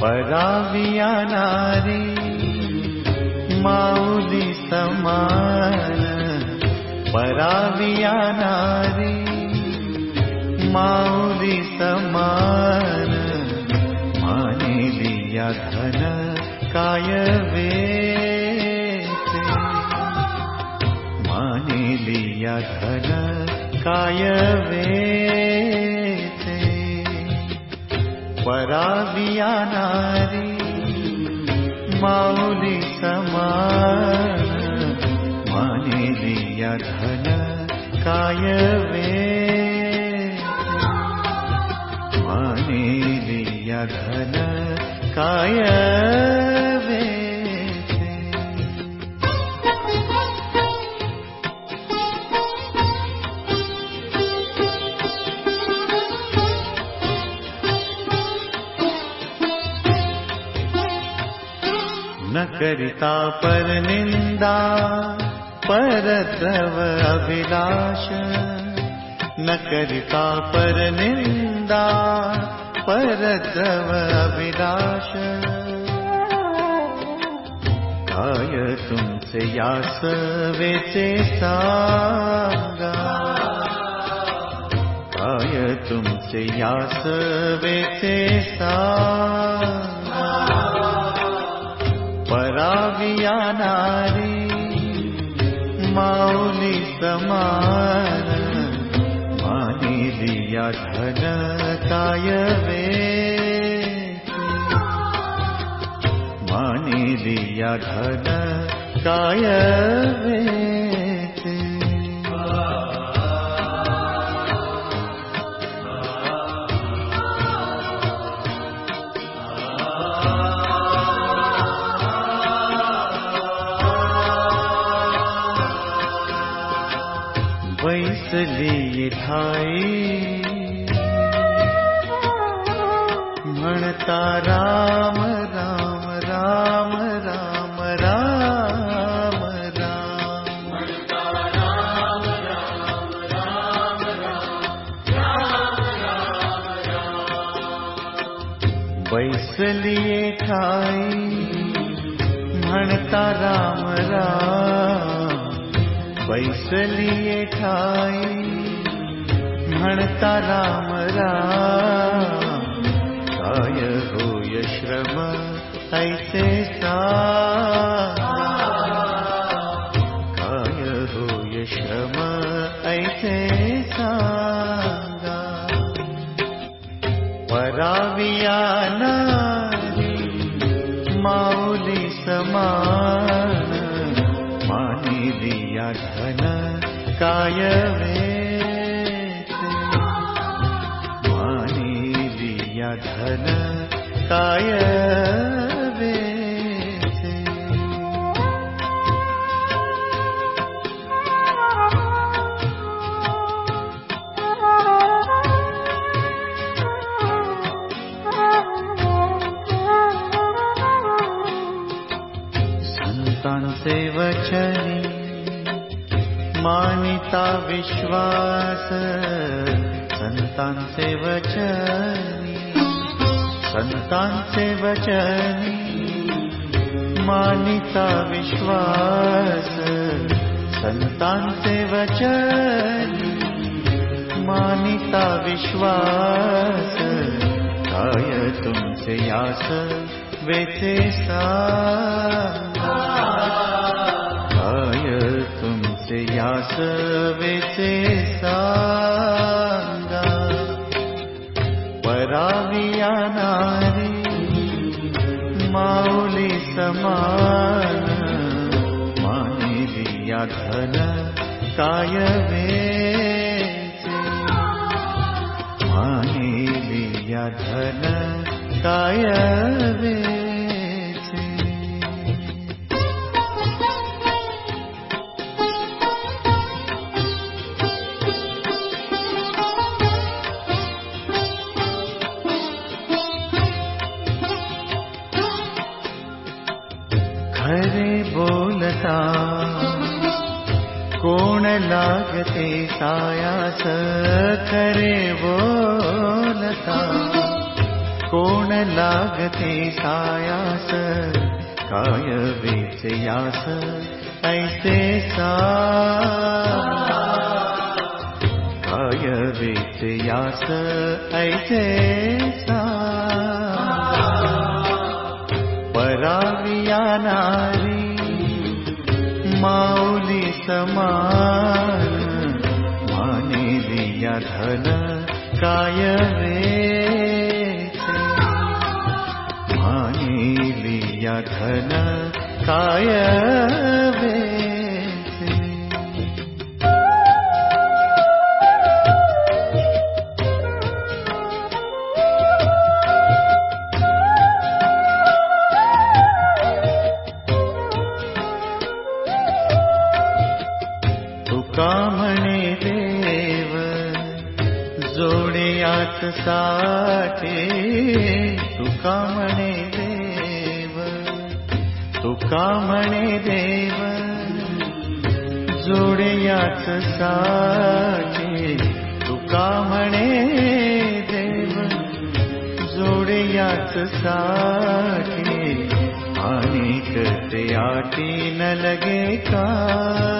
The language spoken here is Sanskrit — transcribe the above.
पराविया नारी माउली समान। पराविया नारी माउली समान। माने लिया धन काय वे माने लिया धन काय वे पराविया नारी माउली समान माने लिया धन काय वे माने लिया धन काय करिता पर परद्रव अभिलाष। न करिता पर परद्रव अभिलाष। काय तुमसे यास वेचे सांगा। काय तुमसे यास वेचे सांगा काय वे मानी लिया धन काय वे वैसली ठाई सीता राम राम राम राम राम राम। बैसलिए खाई भणता राम राम। बैसलिए खाई भणता राम राम। होय श्रम ऐसे सा। काय होय श्रम ऐसे सांगा पराविया नारी माऊली समान मानी लिया धन काय धन काय वे संतांचे वचनी मानिता विश्वास। संतांचे वचनी से वचनी, मानिता विश्वास। संतान से वचनी, मानिता विश्वास। काय तुमसे यास वेचे काय तुमसे यास वेचे सांगा समान मानी काय लागते सायास खरे बोलता कोण लागते सायास काय वेचयास ऐसे सा। काय वेचयास ऐसे सा धन काय वेचे माने लिया धन काय वेचे जोड्यात साठे, तुका म्हणे देव। तुका म्हणे देव। जोड्यात साठे, तुका म्हणे देव। जोड्यात साठे, अनेक ते आटी न लगे का?